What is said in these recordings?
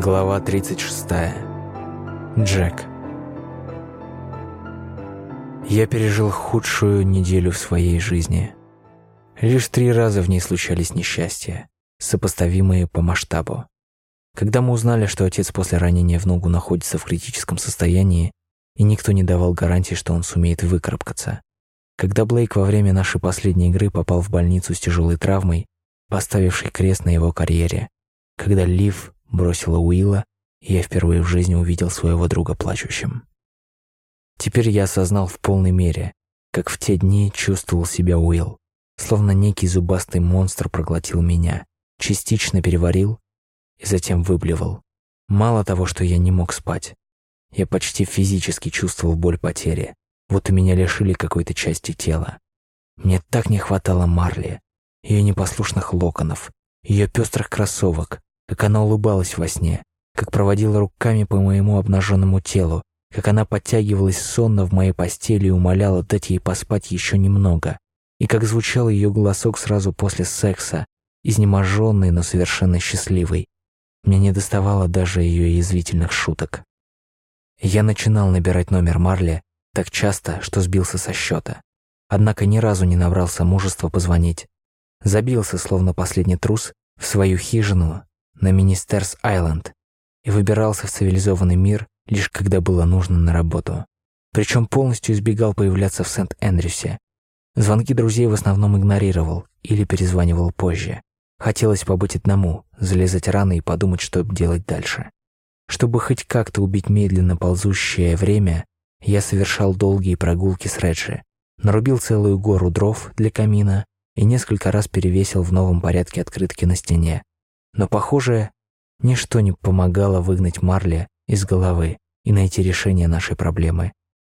Глава 36. Джек. Я пережил худшую неделю в своей жизни. Лишь три раза в ней случались несчастья, сопоставимые по масштабу. Когда мы узнали, что отец после ранения в ногу находится в критическом состоянии, и никто не давал гарантии, что он сумеет выкарабкаться. Когда Блейк во время нашей последней игры попал в больницу с тяжелой травмой, поставившей крест на его карьере. Когда Лив бросила Уилла, и я впервые в жизни увидел своего друга плачущим. Теперь я осознал в полной мере, как в те дни чувствовал себя Уилл, словно некий зубастый монстр проглотил меня, частично переварил и затем выблевал. Мало того, что я не мог спать, я почти физически чувствовал боль потери, вот у меня лишили какой-то части тела. Мне так не хватало Марли, ее непослушных локонов, ее пестрых кроссовок, как она улыбалась во сне, как проводила руками по моему обнаженному телу, как она подтягивалась сонно в моей постели и умоляла дать ей поспать еще немного, и как звучал ее голосок сразу после секса, изнеможенный, но совершенно счастливый. Мне не доставало даже ее язвительных шуток. Я начинал набирать номер Марли так часто, что сбился со счета. Однако ни разу не набрался мужества позвонить. Забился, словно последний трус, в свою хижину на Министерс-Айленд и выбирался в цивилизованный мир лишь когда было нужно на работу. Причем полностью избегал появляться в Сент-Эндрюсе. Звонки друзей в основном игнорировал или перезванивал позже. Хотелось побыть одному, залезать рано и подумать, что делать дальше. Чтобы хоть как-то убить медленно ползущее время, я совершал долгие прогулки с Реджи, нарубил целую гору дров для камина и несколько раз перевесил в новом порядке открытки на стене, но, похоже, ничто не помогало выгнать Марли из головы и найти решение нашей проблемы.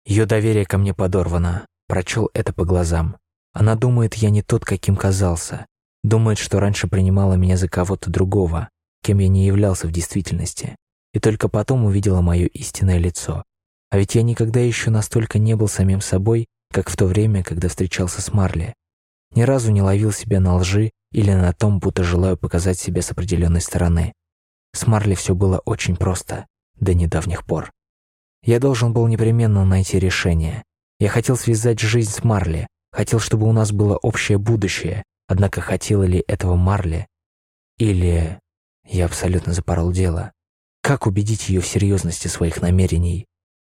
Ее доверие ко мне подорвано, прочел это по глазам. Она думает, я не тот, каким казался. Думает, что раньше принимала меня за кого-то другого, кем я не являлся в действительности. И только потом увидела мое истинное лицо. А ведь я никогда еще настолько не был самим собой, как в то время, когда встречался с Марли. Ни разу не ловил себя на лжи или на том, будто желаю показать себя с определенной стороны. С Марли все было очень просто, до недавних пор. Я должен был непременно найти решение. Я хотел связать жизнь с Марли, хотел, чтобы у нас было общее будущее, однако хотела ли этого Марли? Или я абсолютно запорол дело? Как убедить ее в серьезности своих намерений?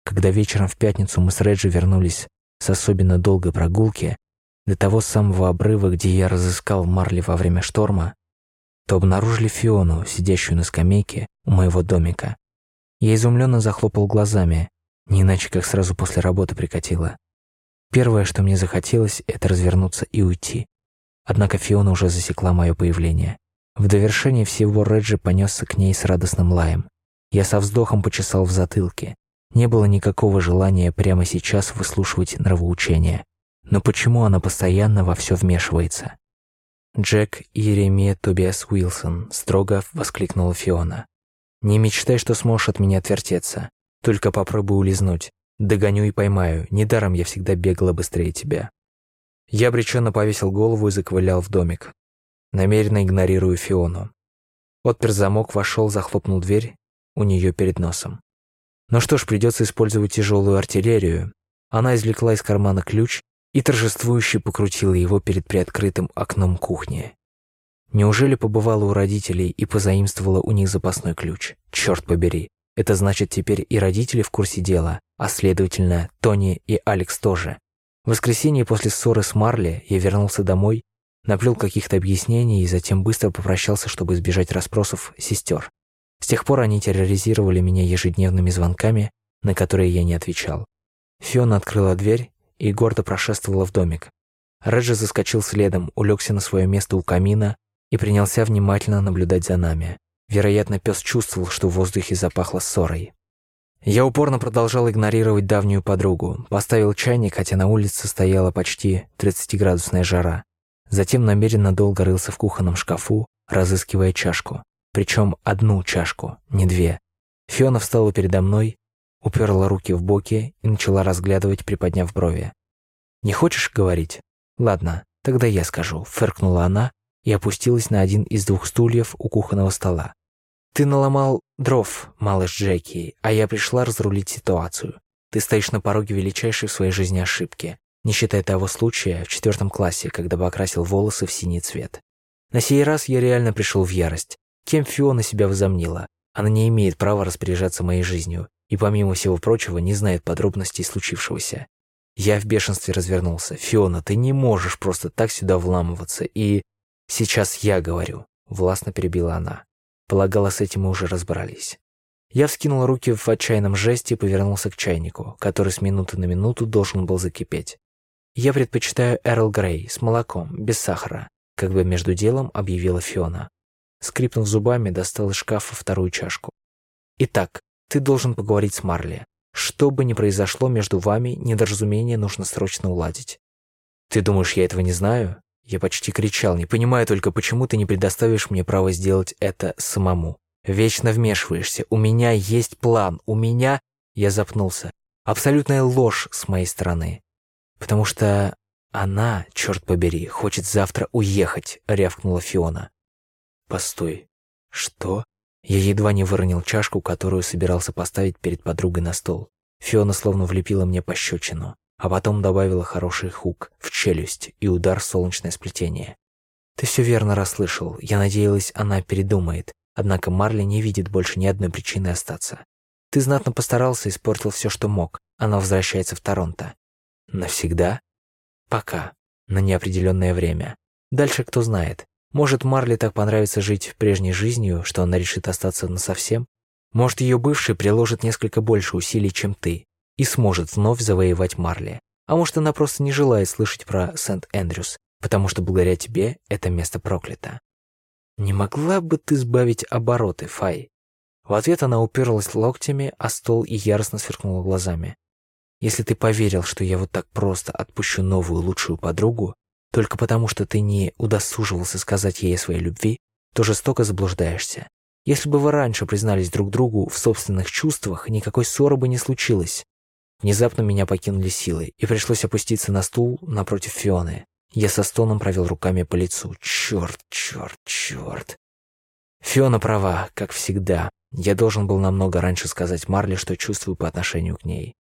Когда вечером в пятницу мы с Реджи вернулись с особенно долгой прогулки, до того самого обрыва, где я разыскал Марли во время шторма, то обнаружили Фиону, сидящую на скамейке у моего домика. Я изумленно захлопал глазами, не иначе как сразу после работы прикатила. Первое, что мне захотелось, это развернуться и уйти. Однако Фиона уже засекла мое появление. В довершение всего Реджи понесся к ней с радостным лаем. Я со вздохом почесал в затылке. Не было никакого желания прямо сейчас выслушивать нравоучения. Но почему она постоянно во все вмешивается? Джек Иеремия Тобиас Уилсон строго воскликнула Фиона. «Не мечтай, что сможешь от меня отвертеться. Только попробуй улизнуть. Догоню и поймаю. Недаром я всегда бегала быстрее тебя». Я обреченно повесил голову и заковылял в домик, намеренно игнорируя Фиону. Отпер замок, вошел, захлопнул дверь у нее перед носом. Ну что ж, придется использовать тяжелую артиллерию. Она извлекла из кармана ключ и торжествующе покрутила его перед приоткрытым окном кухни. Неужели побывала у родителей и позаимствовала у них запасной ключ? Черт побери, это значит теперь и родители в курсе дела, а следовательно, Тони и Алекс тоже. В воскресенье после ссоры с Марли я вернулся домой, наплел каких-то объяснений и затем быстро попрощался, чтобы избежать расспросов сестер. С тех пор они терроризировали меня ежедневными звонками, на которые я не отвечал. Фиона открыла дверь и гордо прошествовала в домик. Реджи заскочил следом, улегся на свое место у камина и принялся внимательно наблюдать за нами. Вероятно, пес чувствовал, что в воздухе запахло ссорой. Я упорно продолжал игнорировать давнюю подругу, поставил чайник, хотя на улице стояла почти 30-градусная жара. Затем намеренно долго рылся в кухонном шкафу, разыскивая чашку. Причем одну чашку, не две. Фиона встала передо мной, уперла руки в боки и начала разглядывать, приподняв брови. «Не хочешь говорить? Ладно, тогда я скажу», — фыркнула она и опустилась на один из двух стульев у кухонного стола. Ты наломал дров, малыш Джеки, а я пришла разрулить ситуацию. Ты стоишь на пороге величайшей в своей жизни ошибки, не считая того случая в четвертом классе, когда покрасил волосы в синий цвет. На сей раз я реально пришел в ярость. Кем Фиона себя возомнила? Она не имеет права распоряжаться моей жизнью и, помимо всего прочего, не знает подробностей случившегося. Я в бешенстве развернулся. «Фиона, ты не можешь просто так сюда вламываться, и...» «Сейчас я говорю», — властно перебила она. Полагала, с этим мы уже разобрались. Я вскинул руки в отчаянном жесте и повернулся к чайнику, который с минуты на минуту должен был закипеть. «Я предпочитаю Эрл Грей с молоком, без сахара», как бы между делом объявила Фиона. Скрипнув зубами, достал из шкафа вторую чашку. «Итак, ты должен поговорить с Марли. Что бы ни произошло между вами, недоразумение нужно срочно уладить». «Ты думаешь, я этого не знаю?» Я почти кричал, не понимая только, почему ты не предоставишь мне право сделать это самому. Вечно вмешиваешься. У меня есть план. У меня... Я запнулся. Абсолютная ложь с моей стороны. Потому что она, черт побери, хочет завтра уехать, рявкнула Фиона. Постой. Что? Я едва не выронил чашку, которую собирался поставить перед подругой на стол. Фиона словно влепила мне пощечину а потом добавила хороший хук в челюсть и удар в солнечное сплетение. «Ты все верно расслышал. Я надеялась, она передумает. Однако Марли не видит больше ни одной причины остаться. Ты знатно постарался и испортил все, что мог. Она возвращается в Торонто. Навсегда? Пока. На неопределенное время. Дальше кто знает. Может, Марли так понравится жить прежней жизнью, что она решит остаться насовсем? Может, ее бывший приложит несколько больше усилий, чем ты, и сможет вновь завоевать Марли. А может, она просто не желает слышать про Сент-Эндрюс, потому что благодаря тебе это место проклято. Не могла бы ты сбавить обороты, Фай? В ответ она уперлась локтями о стол и яростно сверкнула глазами. Если ты поверил, что я вот так просто отпущу новую лучшую подругу, только потому что ты не удосуживался сказать ей о своей любви, то жестоко заблуждаешься. Если бы вы раньше признались друг другу в собственных чувствах, никакой ссоры бы не случилось. Внезапно меня покинули силы, и пришлось опуститься на стул напротив Фионы. Я со стоном провел руками по лицу. Черт, черт, черт. Фиона права, как всегда. Я должен был намного раньше сказать Марли, что чувствую по отношению к ней.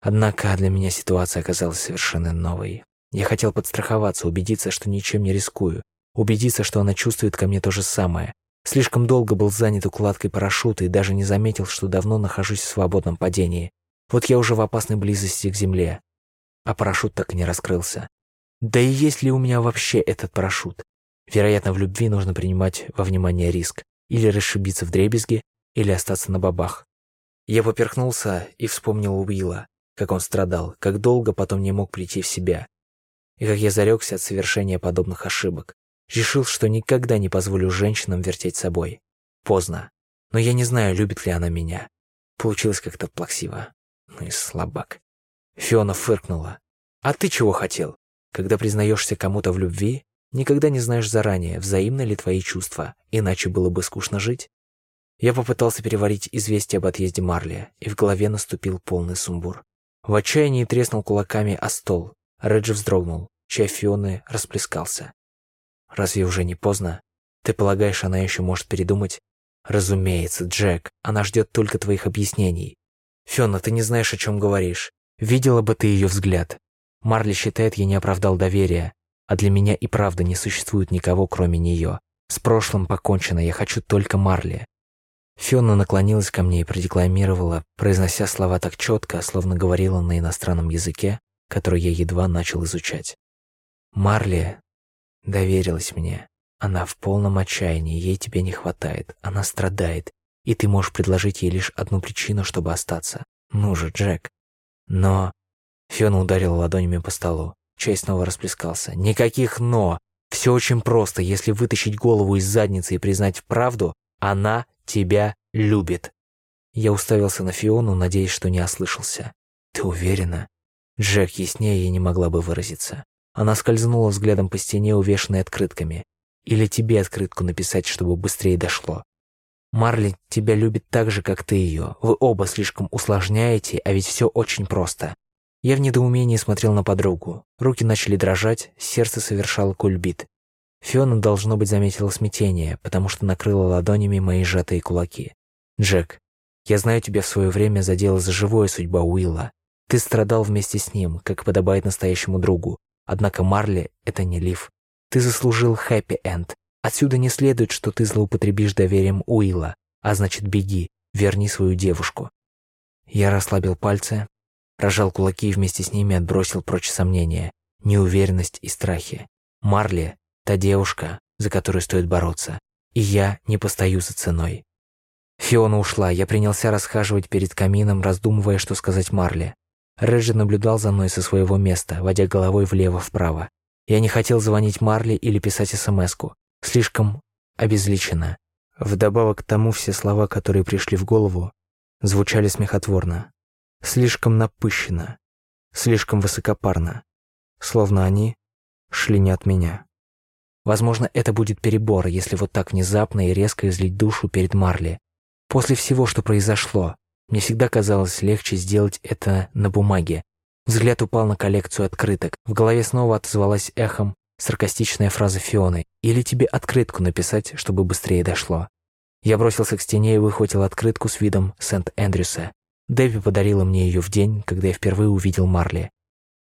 Однако для меня ситуация оказалась совершенно новой. Я хотел подстраховаться, убедиться, что ничем не рискую, убедиться, что она чувствует ко мне то же самое. Слишком долго был занят укладкой парашюта и даже не заметил, что давно нахожусь в свободном падении. Вот я уже в опасной близости к земле, а парашют так и не раскрылся. Да и есть ли у меня вообще этот парашют? Вероятно, в любви нужно принимать во внимание риск. Или расшибиться в дребезги, или остаться на бабах. Я поперхнулся и вспомнил Уилла, как он страдал, как долго потом не мог прийти в себя. И как я зарекся от совершения подобных ошибок. Решил, что никогда не позволю женщинам вертеть собой. Поздно. Но я не знаю, любит ли она меня. Получилось как-то плаксиво. Ну и слабак. Фиона фыркнула. А ты чего хотел? Когда признаешься кому-то в любви, никогда не знаешь заранее, взаимны ли твои чувства, иначе было бы скучно жить. Я попытался переварить известие об отъезде Марли, и в голове наступил полный сумбур. В отчаянии треснул кулаками о стол. Реджи вздрогнул, чай Фионы расплескался. «Разве уже не поздно? Ты полагаешь, она еще может передумать?» «Разумеется, Джек, она ждет только твоих объяснений. «Фёна, ты не знаешь, о чем говоришь. Видела бы ты ее взгляд. Марли считает, я не оправдал доверия, а для меня и правда не существует никого, кроме нее. С прошлым покончено, я хочу только Марли». Фёна наклонилась ко мне и продекламировала, произнося слова так четко, словно говорила на иностранном языке, который я едва начал изучать. «Марли доверилась мне. Она в полном отчаянии, ей тебя не хватает, она страдает, и ты можешь предложить ей лишь одну причину, чтобы остаться. Ну же, Джек. Но... Фиона ударила ладонями по столу. Чай снова расплескался. Никаких «но». Все очень просто. Если вытащить голову из задницы и признать правду, она тебя любит. Я уставился на Фиону, надеясь, что не ослышался. Ты уверена? Джек яснее не могла бы выразиться. Она скользнула взглядом по стене, увешанной открытками. Или тебе открытку написать, чтобы быстрее дошло. Марли тебя любит так же, как ты ее. Вы оба слишком усложняете, а ведь все очень просто. Я в недоумении смотрел на подругу. Руки начали дрожать, сердце совершало кульбит. Фиона, должно быть, заметила смятение, потому что накрыла ладонями мои сжатые кулаки. «Джек, я знаю тебя в свое время задела за живое судьба Уилла. Ты страдал вместе с ним, как подобает настоящему другу. Однако Марли — это не Лив. Ты заслужил хэппи-энд. Отсюда не следует, что ты злоупотребишь доверием Уилла, а значит, беги, верни свою девушку». Я расслабил пальцы, рожал кулаки и вместе с ними отбросил прочь сомнения, неуверенность и страхи. Марли — та девушка, за которую стоит бороться, и я не постою за ценой. Фиона ушла, я принялся расхаживать перед камином, раздумывая, что сказать Марли. Реджи наблюдал за мной со своего места, водя головой влево-вправо. Я не хотел звонить Марли или писать СМС-ку. Слишком обезличенно. Вдобавок к тому, все слова, которые пришли в голову, звучали смехотворно. Слишком напыщенно. Слишком высокопарно. Словно они шли не от меня. Возможно, это будет перебор, если вот так внезапно и резко излить душу перед Марли. После всего, что произошло, мне всегда казалось легче сделать это на бумаге. Взгляд упал на коллекцию открыток. В голове снова отозвалась эхом саркастичная фраза Фионы. «Или тебе открытку написать, чтобы быстрее дошло». Я бросился к стене и выхватил открытку с видом Сент-Эндрюса. Дэви подарила мне ее в день, когда я впервые увидел Марли.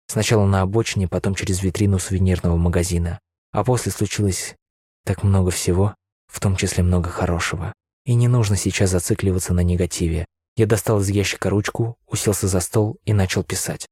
Сначала на обочине, потом через витрину сувенирного магазина. А после случилось так много всего, в том числе много хорошего. И не нужно сейчас зацикливаться на негативе. Я достал из ящика ручку, уселся за стол и начал писать.